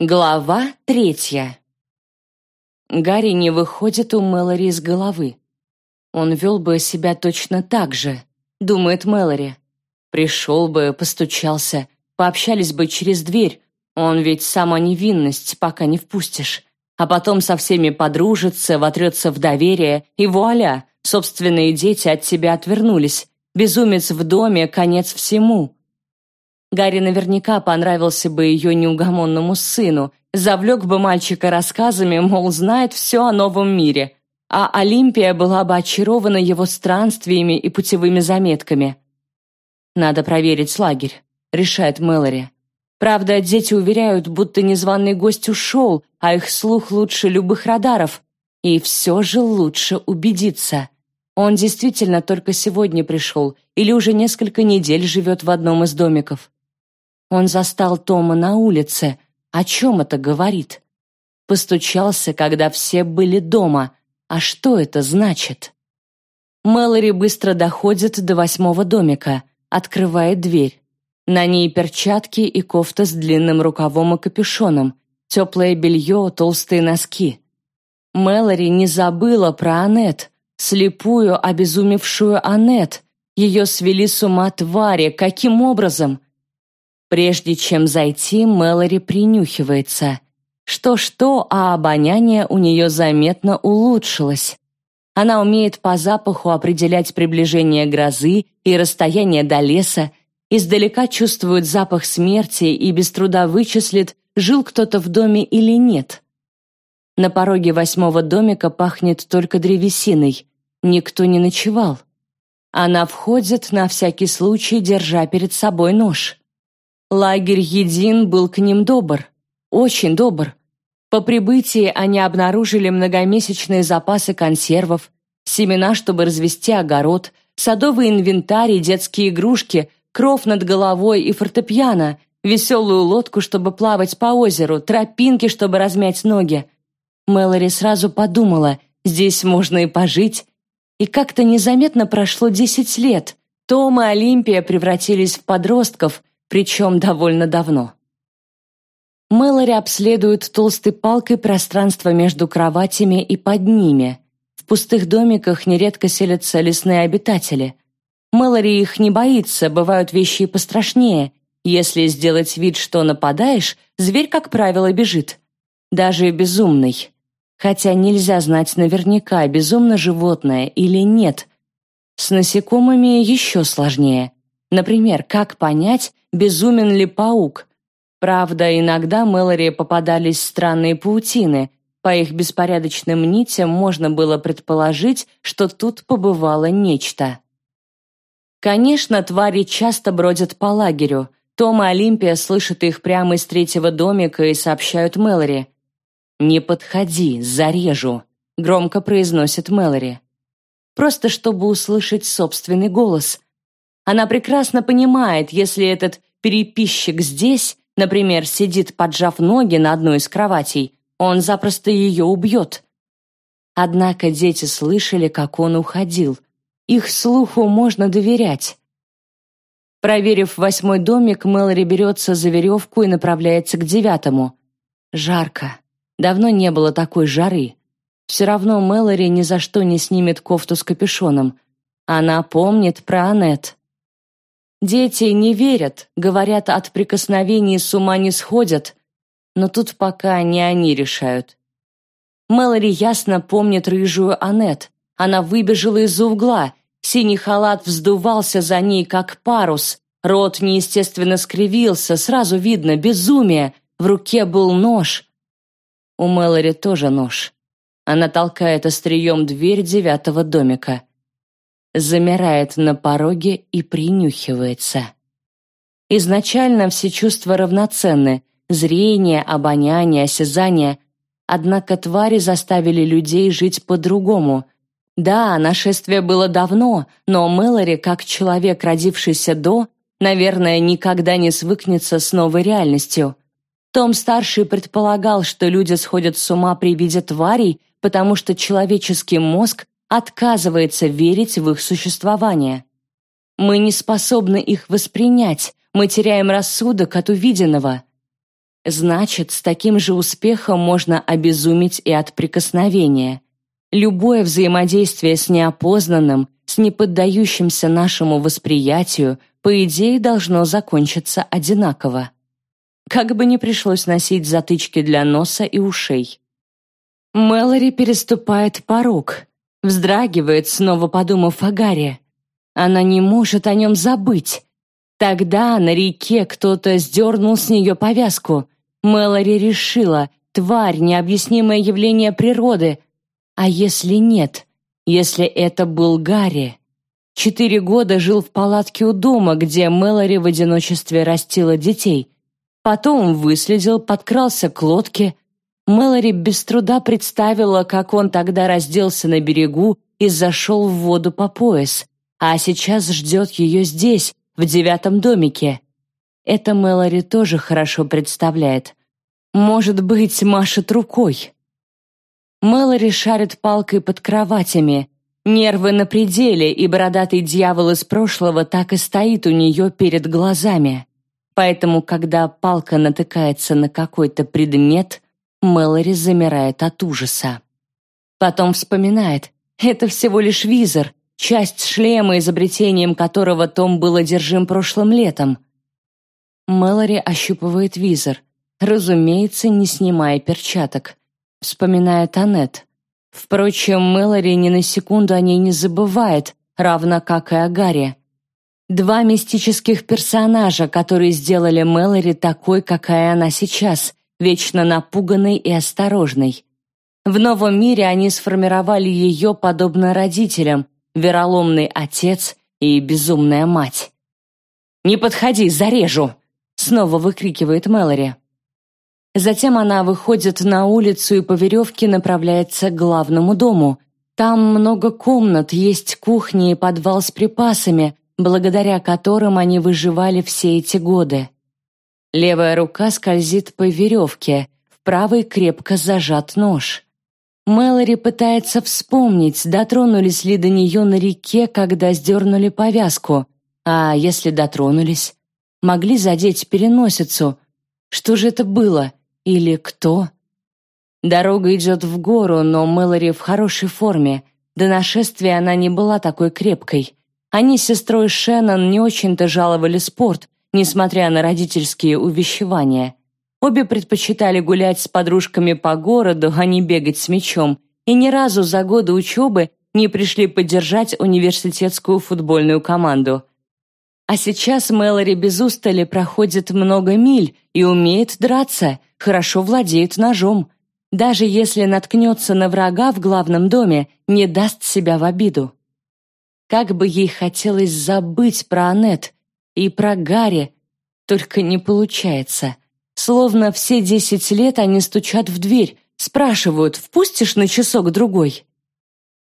Глава третья. Гарри не выходит у Мэлори из головы. Он вел бы себя точно так же, думает Мэлори. Пришел бы, постучался, пообщались бы через дверь. Он ведь сама невинность, пока не впустишь. А потом со всеми подружится, вотрется в доверие, и вуаля, собственные дети от тебя отвернулись. Безумец в доме, конец всему. Гарри наверняка понравился бы ее неугомонному сыну, завлек бы мальчика рассказами, мол, знает все о новом мире, а Олимпия была бы очарована его странствиями и путевыми заметками. «Надо проверить лагерь», — решает Мэлори. Правда, дети уверяют, будто незваный гость ушел, а их слух лучше любых радаров. И все же лучше убедиться. Он действительно только сегодня пришел или уже несколько недель живет в одном из домиков. Он застал Тома на улице. О чем это говорит? Постучался, когда все были дома. А что это значит? Мэлори быстро доходит до восьмого домика, открывает дверь. На ней перчатки и кофта с длинным рукавом и капюшоном, теплое белье, толстые носки. Мэлори не забыла про Аннет, слепую, обезумевшую Аннет. Ее свели с ума твари. Каким образом? Прежде чем зайти, Мэлори принюхивается. Что-что, а обоняние у нее заметно улучшилось. Она умеет по запаху определять приближение грозы и расстояние до леса, издалека чувствует запах смерти и без труда вычислит, жил кто-то в доме или нет. На пороге восьмого домика пахнет только древесиной. Никто не ночевал. Она входит на всякий случай, держа перед собой нож. Лагерь Един был к ним добр, очень добр. По прибытии они обнаружили многомесячные запасы консервов, семена, чтобы развести огород, садовый инвентарь и детские игрушки, кров над головой и фортепиано, веселую лодку, чтобы плавать по озеру, тропинки, чтобы размять ноги. Мэлори сразу подумала, здесь можно и пожить. И как-то незаметно прошло десять лет. Том и Олимпия превратились в подростков – причем довольно давно. Мэлори обследует толстой палкой пространство между кроватями и под ними. В пустых домиках нередко селятся лесные обитатели. Мэлори их не боится, бывают вещи и пострашнее. Если сделать вид, что нападаешь, зверь, как правило, бежит. Даже безумный. Хотя нельзя знать наверняка, безумно животное или нет. С насекомыми еще сложнее. Например, как понять, безумен ли паук. Правда, иногда Мэлори попадались странные паутины. По их беспорядочным нитям можно было предположить, что тут побывало нечто. Конечно, твари часто бродят по лагерю. Том и Олимпия слышат их прямо из третьего домика и сообщают Мэлори. «Не подходи, зарежу», — громко произносит Мэлори. Просто чтобы услышать собственный голос. Она прекрасно понимает, если этот переписчик здесь, например, сидит, поджав ноги на одной из кроватей, он запросто ее убьет. Однако дети слышали, как он уходил. Их слуху можно доверять. Проверив восьмой домик, Мэлори берется за веревку и направляется к девятому. Жарко. Давно не было такой жары. Все равно Мэлори ни за что не снимет кофту с капюшоном. Она помнит про Аннет. Дети не верят, говорят, от прикосновений с ума не сходят, но тут пока не они решают. Мэлори ясно помнит рыжую Аннет. Она выбежала из-за угла, синий халат вздувался за ней, как парус, рот неестественно скривился, сразу видно безумие, в руке был нож. У Мэлори тоже нож. Она толкает острием дверь девятого домика замирает на пороге и принюхивается. Изначально все чувства равноценны – зрение, обоняние, осязание. Однако твари заставили людей жить по-другому. Да, нашествие было давно, но Мэлори, как человек, родившийся до, наверное, никогда не свыкнется с новой реальностью. Том-старший предполагал, что люди сходят с ума при виде тварей, потому что человеческий мозг отказывается верить в их существование. Мы не способны их воспринять, мы теряем рассудок от увиденного. Значит, с таким же успехом можно обезуметь и от прикосновения. Любое взаимодействие с неопознанным, с неподдающимся нашему восприятию, по идее, должно закончиться одинаково. Как бы ни пришлось носить затычки для носа и ушей. Мэлори переступает порог, вздрагивает, снова подумав о Гарри. Она не может о нем забыть. Тогда на реке кто-то сдернул с нее повязку. Мэлори решила, тварь, необъяснимое явление природы. А если нет? Если это был Гарри? Четыре года жил в палатке у дома, где Мэлори в одиночестве растила детей. Потом выследил, подкрался к лодке. Мэлори без труда представила, как он тогда разделся на берегу и зашел в воду по пояс, а сейчас ждет ее здесь, в девятом домике. Это Мэлори тоже хорошо представляет. Может быть, машет рукой. Мэлори шарит палкой под кроватями. Нервы на пределе, и бородатый дьявол из прошлого так и стоит у нее перед глазами. Поэтому, когда палка натыкается на какой-то предмет, Мэлори замирает от ужаса. Потом вспоминает, это всего лишь визор, часть шлема, изобретением которого Том был одержим прошлым летом. Мэлори ощупывает визор, разумеется, не снимая перчаток. Вспоминает Аннет. Впрочем, Мэлори ни на секунду о ней не забывает, равно как и о Гарри. Два мистических персонажа, которые сделали Мэлори такой, какая она сейчас, вечно напуганной и осторожной. В новом мире они сформировали ее подобно родителям, вероломный отец и безумная мать. «Не подходи, зарежу!» — снова выкрикивает Мэлори. Затем она выходит на улицу и по веревке направляется к главному дому. Там много комнат, есть кухня и подвал с припасами, благодаря которым они выживали все эти годы. Левая рука скользит по веревке, в правой крепко зажат нож. Мэлори пытается вспомнить, дотронулись ли до нее на реке, когда сдернули повязку. А если дотронулись? Могли задеть переносицу. Что же это было? Или кто? Дорога идет в гору, но Мэлори в хорошей форме. До нашествия она не была такой крепкой. Они с сестрой Шеннон не очень-то жаловали спорт, несмотря на родительские увещевания. Обе предпочитали гулять с подружками по городу, а не бегать с мячом, и ни разу за годы учебы не пришли поддержать университетскую футбольную команду. А сейчас Мэлори без устали проходит много миль и умеет драться, хорошо владеет ножом. Даже если наткнется на врага в главном доме, не даст себя в обиду. Как бы ей хотелось забыть про Аннет и про Гарри, только не получается. Словно все десять лет они стучат в дверь, спрашивают, впустишь на часок-другой?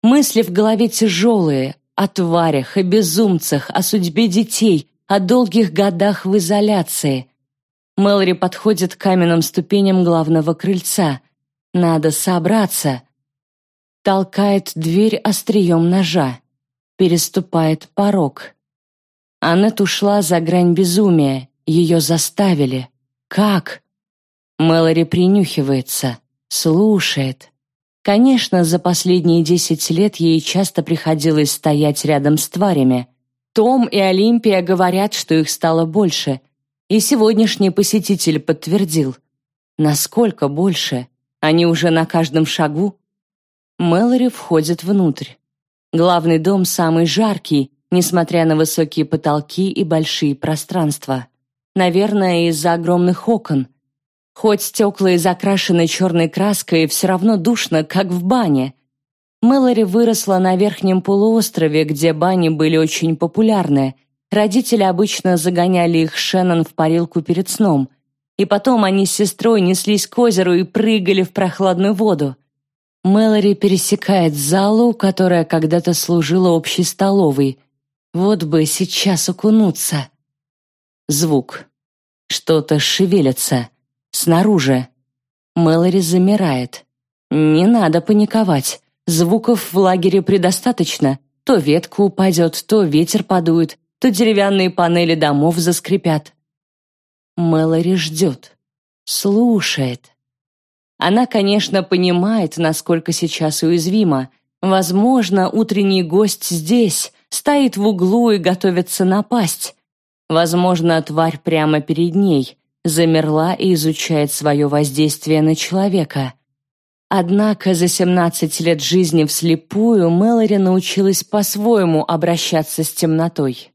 Мысли в голове тяжелые, о тварях, о безумцах, о судьбе детей, о долгих годах в изоляции. Мэлори подходит к каменным ступеням главного крыльца. Надо собраться. Толкает дверь острием ножа. Переступает порог. Аннет ушла за грань безумия. Ее заставили. Как? Мэлори принюхивается, слушает. Конечно, за последние десять лет ей часто приходилось стоять рядом с тварями. Том и Олимпия говорят, что их стало больше. И сегодняшний посетитель подтвердил. Насколько больше? Они уже на каждом шагу? Мэлори входит внутрь. Главный дом самый жаркий, несмотря на высокие потолки и большие пространства. Наверное, из-за огромных окон. Хоть стекла и закрашены черной краской, все равно душно, как в бане. Мэлори выросла на верхнем полуострове, где бани были очень популярны. Родители обычно загоняли их Шеннон в парилку перед сном. И потом они с сестрой неслись к озеру и прыгали в прохладную воду. Мэлори пересекает залу, которая когда-то служила общей столовой. Вот бы сейчас окунуться. Звук. Что-то шевелится. Снаружи. Мэлори замирает. Не надо паниковать. Звуков в лагере предостаточно. То ветка упадет, то ветер подует, то деревянные панели домов заскрипят. Мэлори ждет. Слушает. Она, конечно, понимает, насколько сейчас уязвима. Возможно, утренний гость здесь, стоит в углу и готовится напасть. Возможно, тварь прямо перед ней, замерла и изучает свое воздействие на человека. Однако за 17 лет жизни вслепую Мэлори научилась по-своему обращаться с темнотой.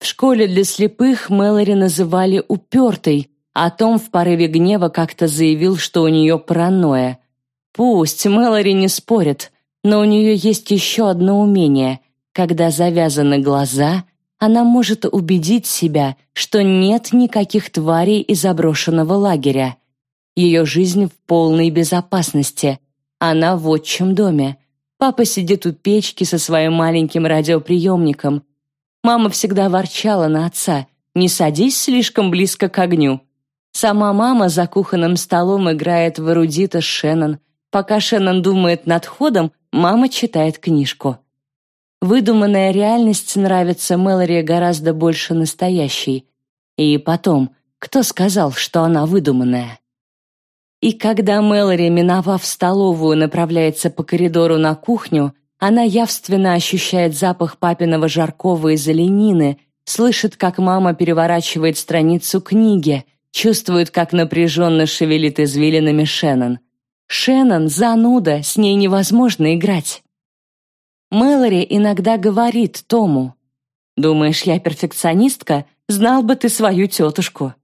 В школе для слепых Мэлори называли «упертой», а Том в порыве гнева как-то заявил, что у нее паранойя. Пусть Мэлори не спорит, но у нее есть еще одно умение. Когда завязаны глаза, она может убедить себя, что нет никаких тварей из заброшенного лагеря. Ее жизнь в полной безопасности. Она в отчим доме. Папа сидит у печки со своим маленьким радиоприемником. Мама всегда ворчала на отца «Не садись слишком близко к огню». Сама мама за кухонным столом играет в эрудита Шеннон. Пока Шеннон думает над ходом, мама читает книжку. Выдуманная реальность нравится Мэлори гораздо больше настоящей. И потом, кто сказал, что она выдуманная? И когда Мэлори, миновав столовую, направляется по коридору на кухню, она явственно ощущает запах папиного жаркого из оленины, слышит, как мама переворачивает страницу книги, чувствует, как напряженно шевелит извилинами Шеннон. Шеннон — зануда, с ней невозможно играть. Мэлори иногда говорит Тому, «Думаешь, я перфекционистка? Знал бы ты свою тетушку».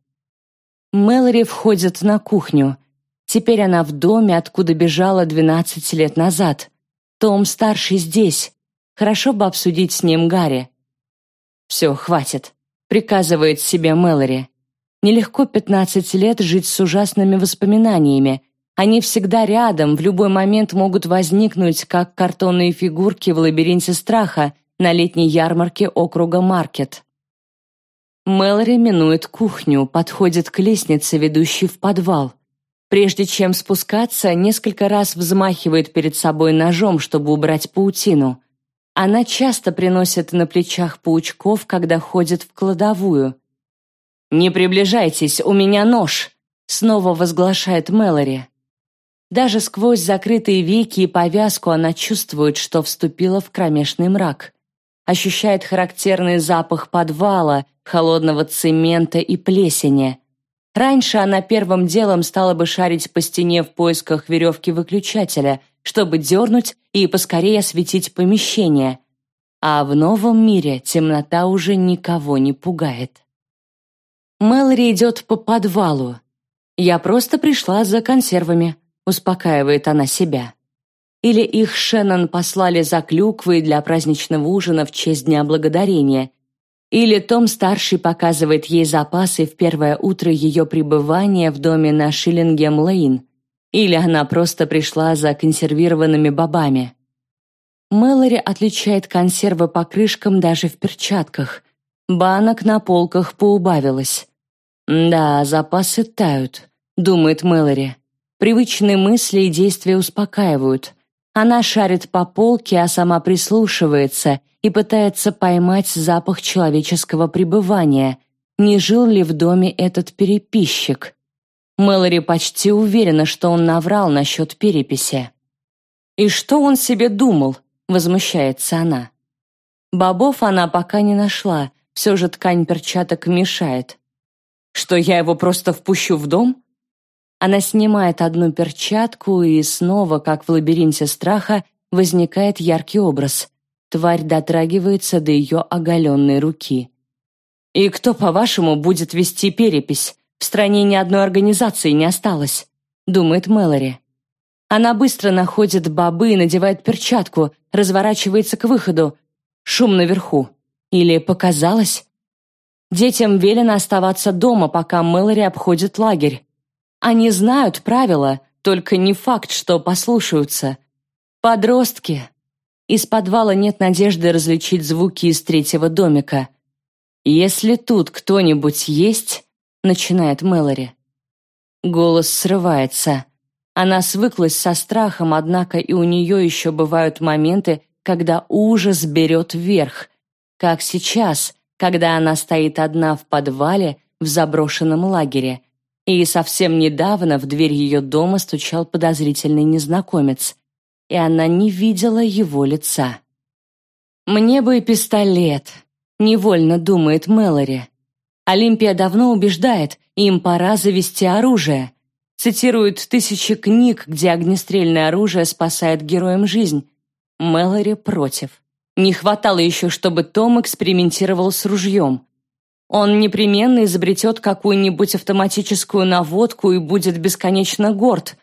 Мэлори входит на кухню. Теперь она в доме, откуда бежала 12 лет назад. Том старший здесь. Хорошо бы обсудить с ним Гарри. «Все, хватит», — приказывает себе Мэлори. Нелегко 15 лет жить с ужасными воспоминаниями, они всегда рядом, в любой момент могут возникнуть, как картонные фигурки в лабиринте страха на летней ярмарке округа Маркет. Мэлори минует кухню, подходит к лестнице, ведущей в подвал. Прежде чем спускаться, несколько раз взмахивает перед собой ножом, чтобы убрать паутину. Она часто приносит на плечах паучков, когда ходит в кладовую. «Не приближайтесь, у меня нож!» снова возглашает Мэлори. Даже сквозь закрытые веки и повязку она чувствует, что вступила в кромешный мрак. Ощущает характерный запах подвала, холодного цемента и плесени. Раньше она первым делом стала бы шарить по стене в поисках веревки выключателя, чтобы дернуть и поскорее осветить помещение. А в новом мире темнота уже никого не пугает. Мэлори идет по подвалу. «Я просто пришла за консервами», успокаивает она себя. Или их Шеннон послали за клюквой для праздничного ужина в честь Дня Благодарения. Или Том-старший показывает ей запасы в первое утро ее пребывания в доме на Шиллингем-Лейн. Или она просто пришла за консервированными бобами. Мэлори отличает консервы по крышкам даже в перчатках. Банок на полках поубавилось. «Да, запасы тают», — думает Мэлори. Привычные мысли и действия успокаивают. Она шарит по полке, а сама прислушивается и пытается поймать запах человеческого пребывания. Не жил ли в доме этот переписчик? Мэлори почти уверена, что он наврал насчет переписи. «И что он себе думал?» — возмущается она. Бобов она пока не нашла, все же ткань перчаток мешает. «Что, я его просто впущу в дом?» Она снимает одну перчатку, и снова, как в лабиринте страха, возникает яркий образ. Тварь дотрагивается до ее оголенной руки. «И кто, по-вашему, будет вести перепись? В стране ни одной организации не осталось», — думает Мэлори. Она быстро находит бобы и надевает перчатку, разворачивается к выходу. Шум наверху. Или показалось? Детям велено оставаться дома, пока Мэлори обходит лагерь. Они знают правила, только не факт, что послушаются. Подростки. Из подвала нет надежды различить звуки из третьего домика. «Если тут кто-нибудь есть», — начинает Мэлори. Голос срывается. Она свыклась со страхом, однако и у нее еще бывают моменты, когда ужас берет вверх, как сейчас, когда она стоит одна в подвале в заброшенном лагере — и совсем недавно в дверь ее дома стучал подозрительный незнакомец, и она не видела его лица. «Мне бы пистолет», — невольно думает Мэлори. Олимпия давно убеждает, им пора завести оружие. Цитирует тысячи книг, где огнестрельное оружие спасает героям жизнь. Мэлори против. Не хватало еще, чтобы Том экспериментировал с ружьем. Он непременно изобретет какую-нибудь автоматическую наводку и будет бесконечно горд.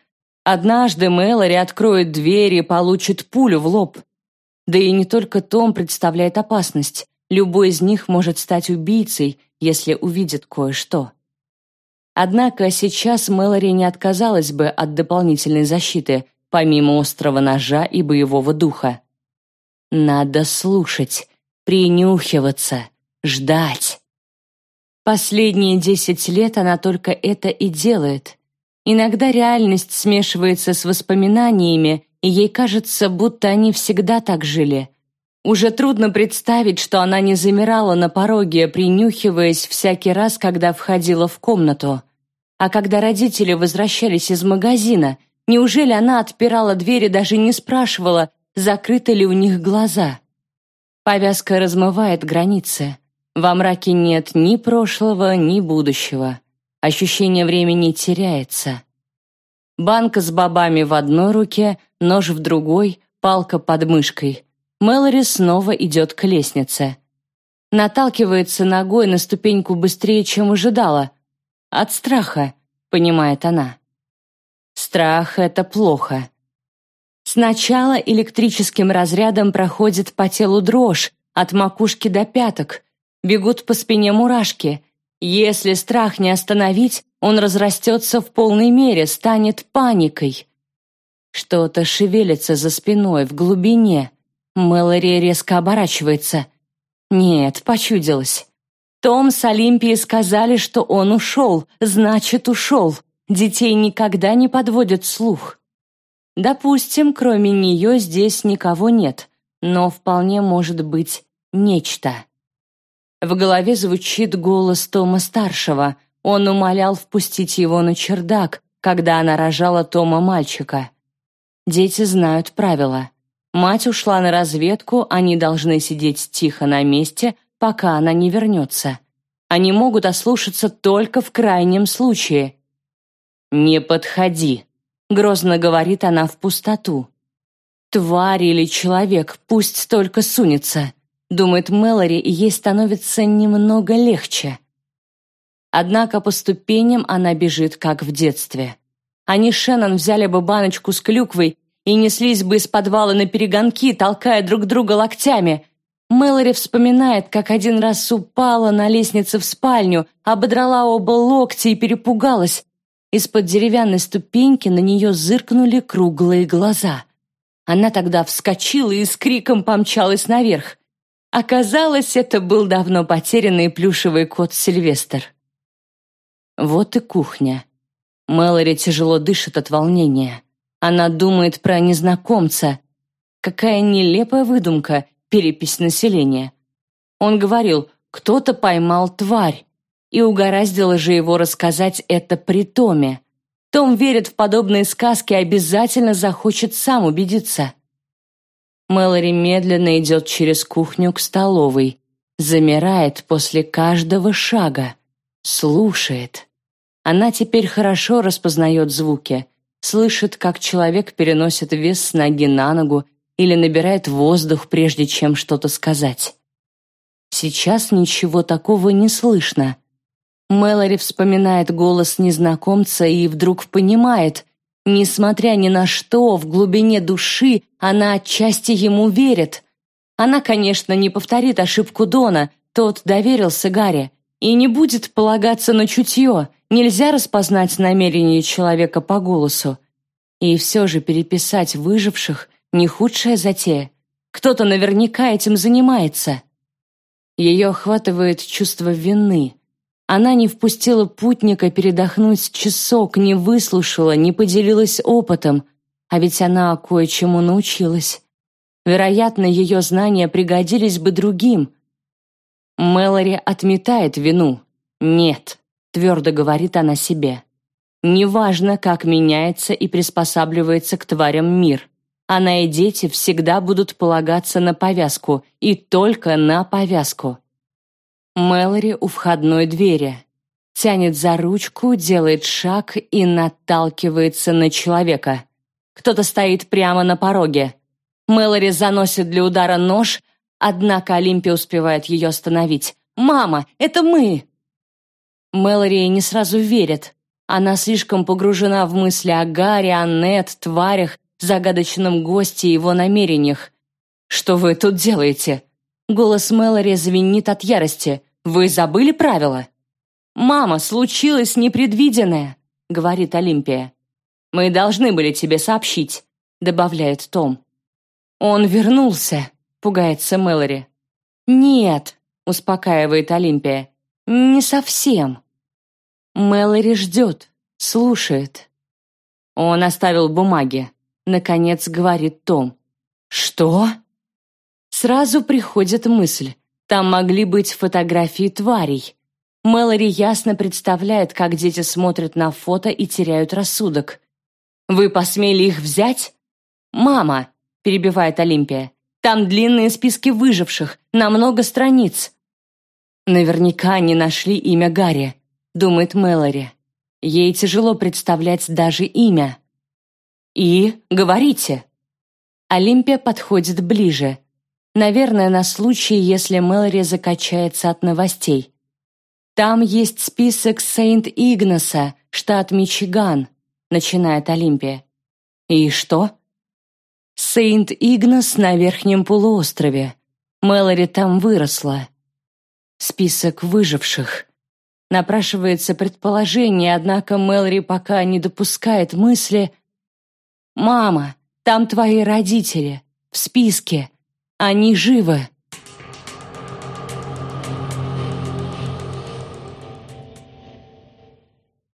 Однажды Мэлори откроет дверь и получит пулю в лоб. Да и не только Том представляет опасность. Любой из них может стать убийцей, если увидит кое-что. Однако сейчас Мэлори не отказалась бы от дополнительной защиты, помимо острого ножа и боевого духа. Надо слушать, принюхиваться, ждать. Последние десять лет она только это и делает. Иногда реальность смешивается с воспоминаниями, и ей кажется, будто они всегда так жили. Уже трудно представить, что она не замирала на пороге, принюхиваясь всякий раз, когда входила в комнату. А когда родители возвращались из магазина, неужели она отпирала двери, даже не спрашивала, закрыты ли у них глаза. Повязка размывает границы. Во мраке нет ни прошлого, ни будущего. Ощущение времени теряется. Банка с бобами в одной руке, нож в другой, палка под мышкой. Мэлори снова идет к лестнице. Наталкивается ногой на ступеньку быстрее, чем ожидала. От страха, понимает она. Страх — это плохо. Сначала электрическим разрядом проходит по телу дрожь, от макушки до пяток. Бегут по спине мурашки. Если страх не остановить, он разрастется в полной мере, станет паникой. Что-то шевелится за спиной, в глубине. Мэлори резко оборачивается. Нет, почудилось. Том с Олимпией сказали, что он ушел, значит, ушел. Детей никогда не подводят слух. Допустим, кроме нее здесь никого нет, но вполне может быть нечто. В голове звучит голос Тома-старшего. Он умолял впустить его на чердак, когда она рожала Тома-мальчика. Дети знают правила. Мать ушла на разведку, они должны сидеть тихо на месте, пока она не вернется. Они могут ослушаться только в крайнем случае. «Не подходи», Грозно говорит она в пустоту. «Тварь или человек, пусть только сунется», думает Мэлори, и ей становится немного легче. Однако по ступеням она бежит, как в детстве. Они с Шеннон взяли бы баночку с клюквой и неслись бы из подвала на перегонки, толкая друг друга локтями. Мэлори вспоминает, как один раз упала на лестнице в спальню, ободрала оба локтя и перепугалась. Из-под деревянной ступеньки на нее зыркнули круглые глаза. Она тогда вскочила и с криком помчалась наверх. Оказалось, это был давно потерянный плюшевый кот Сильвестр. Вот и кухня. Мэлори тяжело дышит от волнения. Она думает про незнакомца. Какая нелепая выдумка, перепись населения. Он говорил, кто-то поймал тварь и угораздило же его рассказать это при Томе. Том верит в подобные сказки и обязательно захочет сам убедиться. Мэлори медленно идет через кухню к столовой, замирает после каждого шага, слушает. Она теперь хорошо распознает звуки, слышит, как человек переносит вес с ноги на ногу или набирает воздух, прежде чем что-то сказать. Сейчас ничего такого не слышно. Мэлори вспоминает голос незнакомца и вдруг понимает, несмотря ни на что, в глубине души она отчасти ему верит. Она, конечно, не повторит ошибку Дона, тот доверился Гарри, и не будет полагаться на чутье, нельзя распознать намерение человека по голосу. И все же переписать выживших — не худшая затея. Кто-то наверняка этим занимается. Ее охватывает чувство вины — она не впустила путника передохнуть часок, не выслушала, не поделилась опытом, а ведь она кое-чему научилась. Вероятно, ее знания пригодились бы другим. Мэлори отметает вину. «Нет», — твердо говорит она себе, Неважно, как меняется и приспосабливается к тварям мир. Она и дети всегда будут полагаться на повязку, и только на повязку. Мэлори у входной двери. Тянет за ручку, делает шаг и наталкивается на человека. Кто-то стоит прямо на пороге. Мэлори заносит для удара нож, однако Олимпия успевает ее остановить. «Мама, это мы!» Мэлори не сразу верит. Она слишком погружена в мысли о Гарри, Аннет, тварях, загадочном госте и его намерениях. «Что вы тут делаете?» Голос Мэлори звенит от ярости. «Вы забыли правила?» «Мама, случилось непредвиденное», — говорит Олимпия. «Мы должны были тебе сообщить», — добавляет Том. «Он вернулся», — пугается Мэлори. «Нет», — успокаивает Олимпия. «Не совсем». Мэлори ждет, слушает. Он оставил бумаги. Наконец говорит Том. «Что?» Сразу приходит мысль. Там могли быть фотографии тварей. Мэлори ясно представляет, как дети смотрят на фото и теряют рассудок. «Вы посмели их взять?» «Мама!» – перебивает Олимпия. «Там длинные списки выживших, на много страниц». «Наверняка они нашли имя Гарри», – думает Мэлори. Ей тяжело представлять даже имя. «И? Говорите!» Олимпия подходит ближе. Наверное, на случай, если Мэлори закачается от новостей. «Там есть список Сейнт-Игнаса, штат Мичиган», — начинает Олимпия. «И что?» «Сейнт-Игнас на Верхнем полуострове. Мэлори там выросла. Список выживших». Напрашивается предположение, однако Мэлори пока не допускает мысли, «Мама, там твои родители, в списке. Они живы».